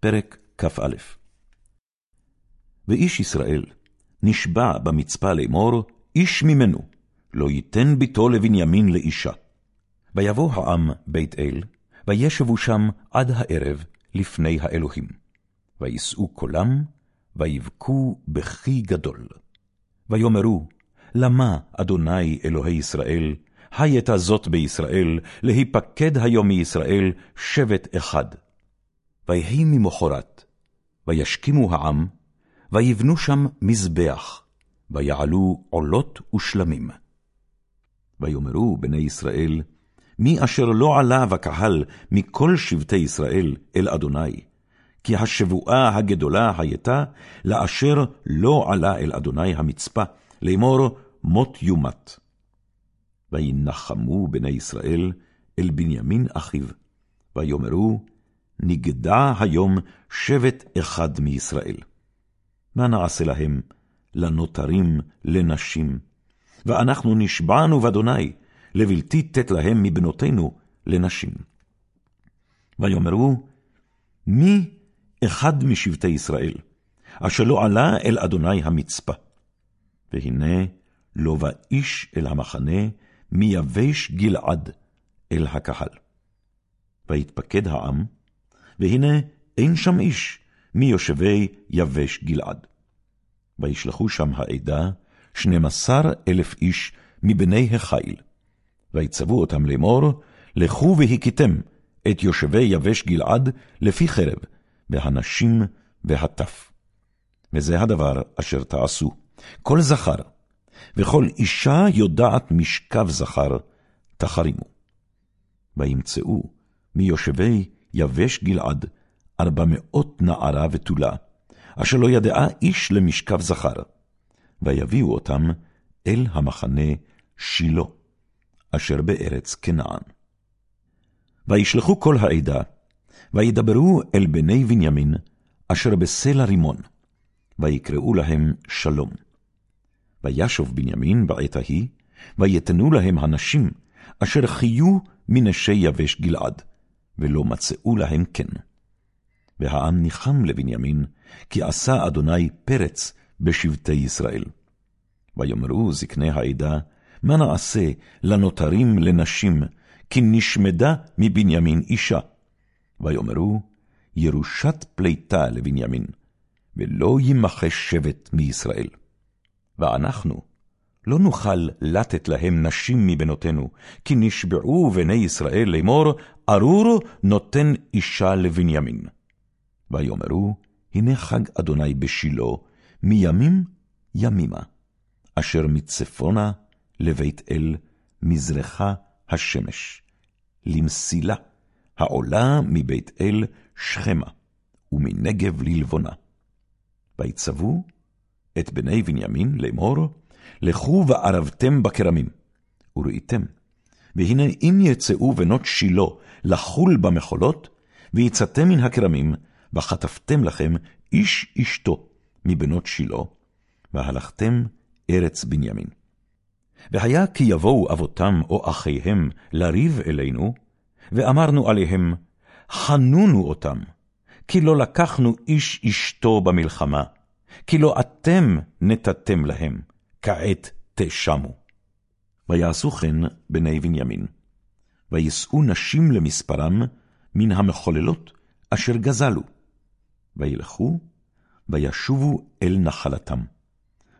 פרק כ"א ואיש ישראל נשבע במצפה לאמור, איש ממנו, לא ייתן ביתו לבנימין לאישה. ויבוא העם בית אל, וישבו שם עד הערב לפני האלוהים. וישאו קולם, ויבכו בכי גדול. ויאמרו, למה, אדוני אלוהי ישראל, הייתה זאת בישראל, להיפקד היום מישראל שבט אחד. ויהי ממחרת, וישכימו העם, ויבנו שם מזבח, ויעלו עולות ושלמים. ויאמרו בני ישראל, מי אשר לא עלה בקהל מכל שבטי ישראל אל אדוני, כי השבועה הגדולה הייתה לאשר לא עלה אל אדוני המצפה, לאמור מות יומת. וינחמו בני ישראל אל בנימין אחיו, ויאמרו, נגדע היום שבט אחד מישראל. מה נעשה להם, לנותרים, לנשים? ואנחנו נשבענו באדוני, לבלתי תת להם מבנותינו לנשים. ויאמרו, מי אחד משבטי ישראל, אשר לא עלה אל אדוני המצפה? והנה, לא איש אל המחנה, מיבש גלעד אל הקהל. ויתפקד העם, והנה אין שם איש מיושבי יבש גלעד. וישלחו שם העדה שנים עשר אלף איש מבני החיל. ויצוו אותם לאמור, לכו והכיתם את יושבי יבש גלעד לפי חרב, והנשים והטף. וזה הדבר אשר תעשו, כל זכר, וכל אישה יודעת משכב זכר, תחרימו. וימצאו מיושבי יבש גלעד ארבע מאות נערה ותולה, אשר לא ידעה איש למשכב זכר, ויביאו אותם אל המחנה שילה, אשר בארץ כנען. וישלחו כל העדה, וידברו אל בני בנימין, אשר בסלע רימון, ויקראו להם שלום. וישוב בנימין בעת ההיא, ויתנו להם הנשים, אשר חיו מנשי יבש גלעד, ולא מצאו להם כן. והעם ניחם לבנימין, כי עשה אדוני פרץ בשבטי ישראל. ויאמרו זקני העדה, מה נעשה לנותרים לנשים, כי נשמדה מבנימין אישה? ויאמרו, ירושת פליטה לבנימין, ולא ימחה שבט מישראל. ואנחנו לא נוכל לתת להם נשים מבנותינו, כי נשבעו בני ישראל לאמור, ארור נותן אישה לבנימין. ויאמרו, הנה חג אדוני בשילה, מימים ימימה, אשר מצפונה לבית אל, מזרחה השמש, למסילה, העולה מבית אל שכמה, ומנגב ללבונה. ויצוו את בני בנימין לאמור, לכו וערבתם בכרמים, וראיתם, והנה אם יצאו בנות שילה לחול במחולות, ויצאתם מן הכרמים, וחטפתם לכם איש אשתו מבנות שילה, והלכתם ארץ בנימין. והיה כי יבואו אבותם או אחיהם לריב אלינו, ואמרנו עליהם, חנונו אותם, כי לא לקחנו איש אשתו במלחמה, כי לא אתם נתתם להם, כעת תשמו. ויעשו כן בני בנימין, וישאו נשים למספרם מן המחוללות אשר גזלו, וילכו, וישובו אל נחלתם,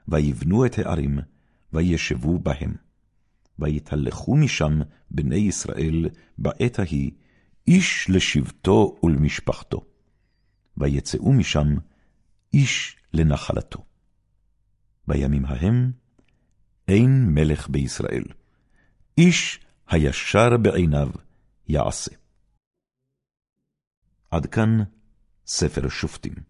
ויבנו את הערים, וישבו בהם. ויתהלכו משם בני ישראל בעת ההיא, איש לשבטו ולמשפחתו. ויצאו משם איש לנחלתו. בימים ההם אין מלך בישראל, איש הישר בעיניו יעשה. עד כאן ספר שופטים.